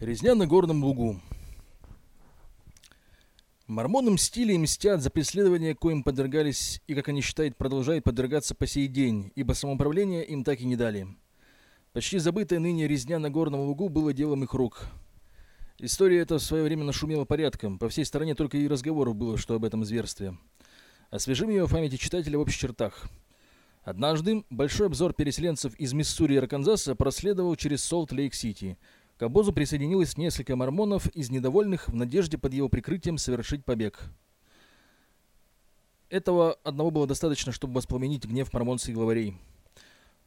Резня на горном лугу. Мормоны мстили и мстят за преследования, коим подвергались и, как они считают, продолжают подвергаться по сей день, ибо самоуправление им так и не дали. Почти забытая ныне резня на горном лугу было делом их рук. История эта в свое время нашумела порядком, по всей стране только и разговоров было, что об этом зверстве. Освежим ее в памяти читателя в общих чертах. Однажды большой обзор переселенцев из Миссури и Арканзаса проследовал через Солт-Лейк-Сити – к обозу присоединилось несколько мормонов из недовольных в надежде под его прикрытием совершить побег. Этого одного было достаточно, чтобы воспламенить гнев мормонских главарей.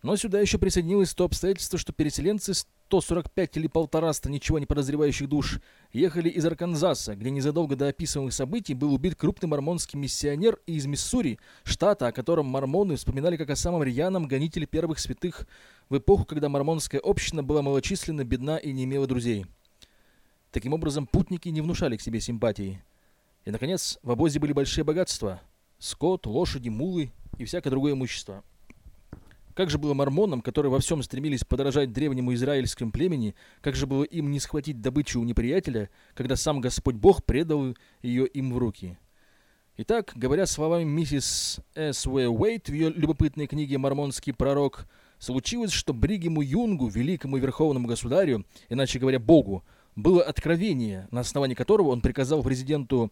Но сюда еще присоединилось то обстоятельство, что переселенцы 145 или полтораста ничего не подозревающих душ ехали из Арканзаса, где незадолго до описываемых событий был убит крупный мормонский миссионер из Миссури, штата, о котором мормоны вспоминали как о самом рьяном гонителе первых святых в эпоху, когда мормонская община была малочисленна, бедна и не имела друзей. Таким образом, путники не внушали к себе симпатии. И, наконец, в обозе были большие богатства – скот, лошади, мулы и всякое другое имущество – как же было мормонам, которые во всем стремились подражать древнему израильскому племени, как же было им не схватить добычу у неприятеля, когда сам Господь Бог предал ее им в руки? Итак, говоря словами миссис С. В. Уэйт в ее любопытной книге «Мормонский пророк», случилось, что Бригему Юнгу, великому верховному государю, иначе говоря, Богу, было откровение, на основании которого он приказал президенту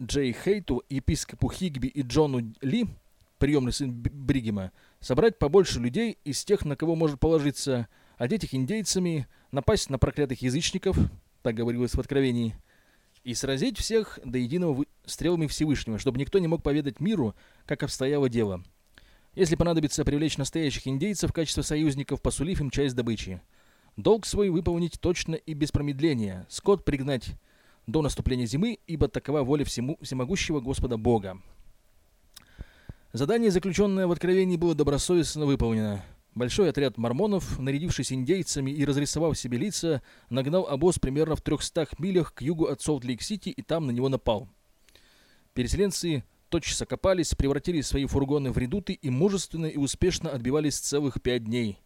Джей Хейту, епископу Хигби и Джону Ли, приемный сын Бригема, собрать побольше людей из тех, на кого может положиться, одеть их индейцами, напасть на проклятых язычников, так говорилось в Откровении, и сразить всех до единого стрелами Всевышнего, чтобы никто не мог поведать миру, как обстояло дело. Если понадобится привлечь настоящих индейцев в качестве союзников, посулив им часть добычи. Долг свой выполнить точно и без промедления, скот пригнать до наступления зимы, ибо такова воля всему, всемогущего Господа Бога. Задание, заключенное в Откровении, было добросовестно выполнено. Большой отряд мормонов, нарядившись индейцами и разрисовав себе лица, нагнал обоз примерно в 300 милях к югу от Солт-Лейк-Сити и там на него напал. Переселенцы тотчас окопались, превратили свои фургоны в редуты и мужественно и успешно отбивались целых пять дней.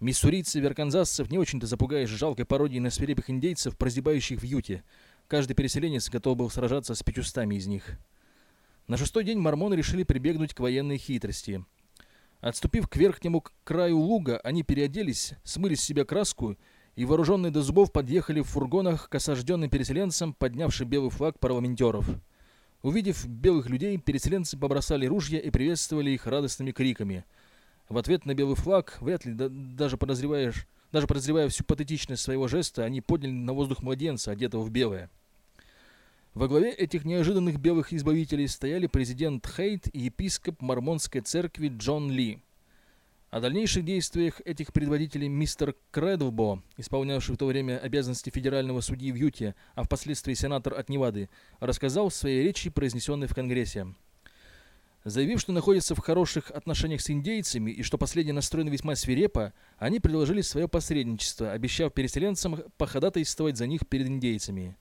Миссурийцы и арканзасцев не очень-то запугаешь жалкой пародией на свирепых индейцев, прозябающих в Юте. Каждый переселенец готов был сражаться с пятьюстами из них. На шестой день мормоны решили прибегнуть к военной хитрости. Отступив к верхнему краю луга, они переоделись, смыли с себя краску и, вооруженные до зубов, подъехали в фургонах к осажденным переселенцам, поднявшим белый флаг парламентеров. Увидев белых людей, переселенцы побросали ружья и приветствовали их радостными криками. В ответ на белый флаг, вряд ли да, даже подозреваешь, даже подозревая всю патетичность своего жеста, они подняли на воздух младенца, одетого в белое. Во главе этих неожиданных белых избавителей стояли президент Хейт и епископ Мормонской церкви Джон Ли. О дальнейших действиях этих предводителей мистер Крэдлбо, исполнявший в то время обязанности федерального судьи в Юте, а впоследствии сенатор от Невады, рассказал в своей речи, произнесенной в Конгрессе. Заявив, что находятся в хороших отношениях с индейцами и что последние настроены весьма свирепо, они предложили свое посредничество, обещав переселенцам походатайствовать за них перед индейцами.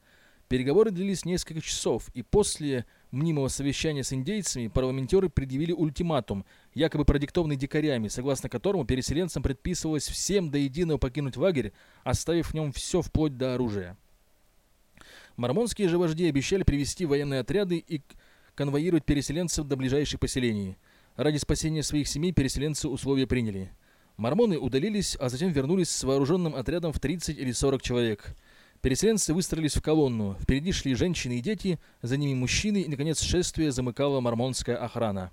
Переговоры длились несколько часов, и после мнимого совещания с индейцами парламентеры предъявили ультиматум, якобы продиктованный дикарями, согласно которому переселенцам предписывалось всем до единого покинуть лагерь, оставив в нем все вплоть до оружия. Мормонские же вожди обещали привести военные отряды и конвоировать переселенцев до ближайших поселений. Ради спасения своих семей переселенцы условия приняли. Мормоны удалились, а затем вернулись с вооруженным отрядом в 30 или 40 человек – Переселенцы выстроились в колонну. Впереди шли женщины и дети, за ними мужчины, и, наконец, шествие замыкала мормонская охрана.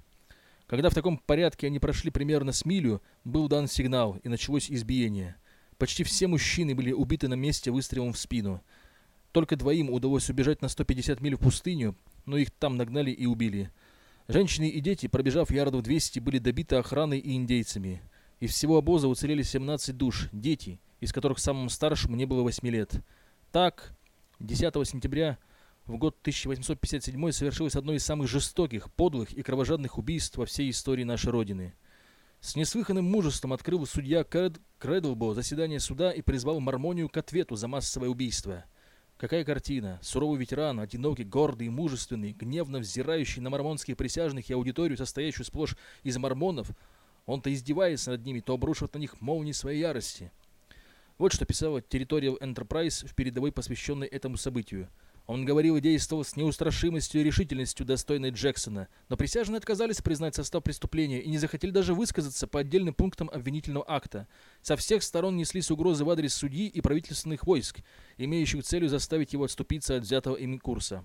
Когда в таком порядке они прошли примерно с милю, был дан сигнал, и началось избиение. Почти все мужчины были убиты на месте выстрелом в спину. Только двоим удалось убежать на 150 миль в пустыню, но их там нагнали и убили. Женщины и дети, пробежав ярдов 200, были добиты охраной и индейцами. Из всего обоза уцелели 17 душ, дети, из которых самым старшему не было 8 лет. Так, 10 сентября в год 1857 совершилось одно из самых жестоких, подлых и кровожадных убийств во всей истории нашей Родины. С неслыханным мужеством открыл судья Кред... Кредлбо заседание суда и призвал Мармонию к ответу за массовое убийство. Какая картина! Суровый ветеран, одинокий, гордый и мужественный, гневно взирающий на мормонских присяжных и аудиторию, состоящую сплошь из мормонов, он то издевается над ними, то обрушивает на них молнии своей ярости. Вот что писала Territorial Enterprise в передовой, посвященной этому событию. Он говорил и действовал с неустрашимостью и решительностью, достойной Джексона, но присяжные отказались признать состав преступления и не захотели даже высказаться по отдельным пунктам обвинительного акта. Со всех сторон неслись угрозы в адрес судьи и правительственных войск, имеющих целью заставить его отступиться от взятого ими курса.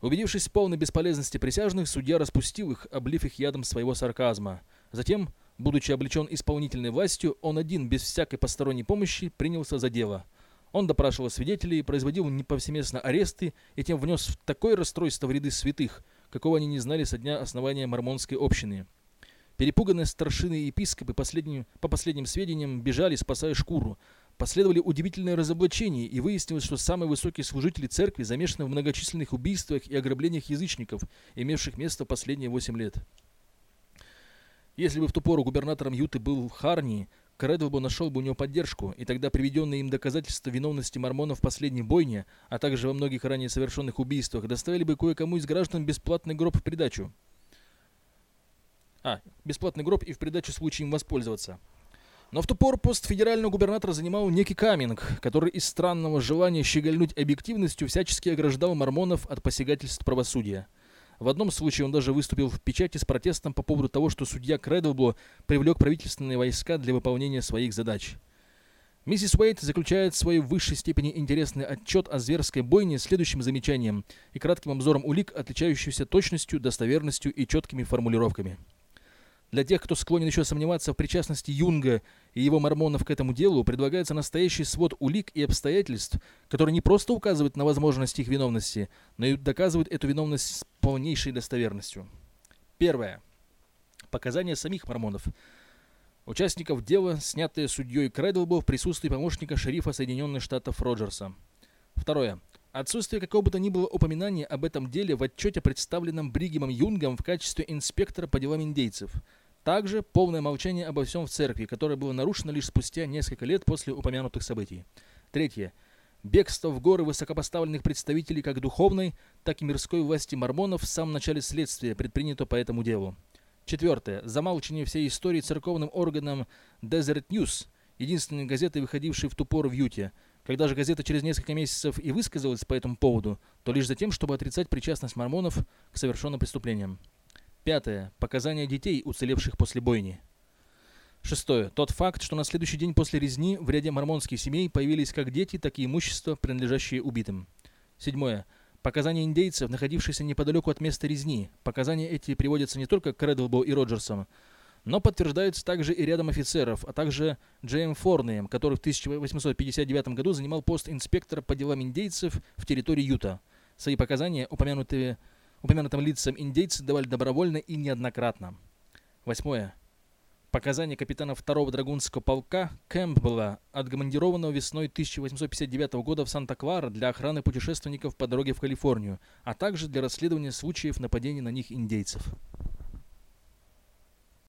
Убедившись в полной бесполезности присяжных, судья распустил их, облив их ядом своего сарказма. Затем, будучи облечен исполнительной властью, он один, без всякой посторонней помощи, принялся за дело – он допрашивал свидетелей, производил неповсеместно аресты и тем внес в такое расстройство в ряды святых, какого они не знали со дня основания мормонской общины. Перепуганные старшины и епископы последним, по последним сведениям бежали, спасая шкуру. Последовали удивительные разоблачения, и выяснилось, что самые высокие служители церкви замешаны в многочисленных убийствах и ограблениях язычников, имевших место последние восемь лет. Если бы в ту пору губернатором Юты был Харни, Крэддлбо нашел бы у него поддержку, и тогда приведенные им доказательства виновности мормонов в последней бойне, а также во многих ранее совершенных убийствах, доставили бы кое-кому из граждан бесплатный гроб в придачу. А, бесплатный гроб и в придачу случае им воспользоваться. Но в ту пору пост федерального губернатора занимал некий Каминг, который из странного желания щегольнуть объективностью всячески ограждал мормонов от посягательств правосудия. В одном случае он даже выступил в печати с протестом по поводу того, что судья Крэддлбло привлек правительственные войска для выполнения своих задач. Миссис Уэйт заключает свой в высшей степени интересный отчет о зверской бойне следующим замечанием и кратким обзором улик, отличающихся точностью, достоверностью и четкими формулировками. Для тех, кто склонен еще сомневаться в причастности Юнга и его мормонов к этому делу, предлагается настоящий свод улик и обстоятельств, который не просто указывает на возможность их виновности, но и доказывает эту виновность полнейшей достоверностью. Первое. Показания самих мормонов. Участников дела, снятые судьей Крэдлбо в присутствии помощника шерифа Соединенных Штатов Роджерса. Второе. Отсутствие какого бы то ни было упоминания об этом деле в отчете, представленном Бригемом Юнгом в качестве инспектора по делам индейцев – также полное молчание обо всем в церкви, которое было нарушено лишь спустя несколько лет после упомянутых событий. Третье. Бегство в горы высокопоставленных представителей как духовной, так и мирской власти мормонов в самом начале следствия предпринято по этому делу. Четвертое. Замалчивание всей истории церковным органом Desert News, единственной газетой, выходившей в ту пору в Юте. Когда же газета через несколько месяцев и высказалась по этому поводу, то лишь за тем, чтобы отрицать причастность мормонов к совершенным преступлениям. Пятое. Показания детей, уцелевших после бойни. Шестое. Тот факт, что на следующий день после резни в ряде мормонских семей появились как дети, так и имущество, принадлежащие убитым. Седьмое. Показания индейцев, находившихся неподалеку от места резни. Показания эти приводятся не только Крэдлбо и Роджерсом, но подтверждаются также и рядом офицеров, а также Джейм Форнеем, который в 1859 году занимал пост инспектора по делам индейцев в территории Юта. Свои показания, упомянутые упомянутым лицам индейцы давали добровольно и неоднократно. Восьмое. Показания капитана второго драгунского полка Кэмпбелла, отгомандированного весной 1859 года в Санта-Клара для охраны путешественников по дороге в Калифорнию, а также для расследования случаев нападений на них индейцев.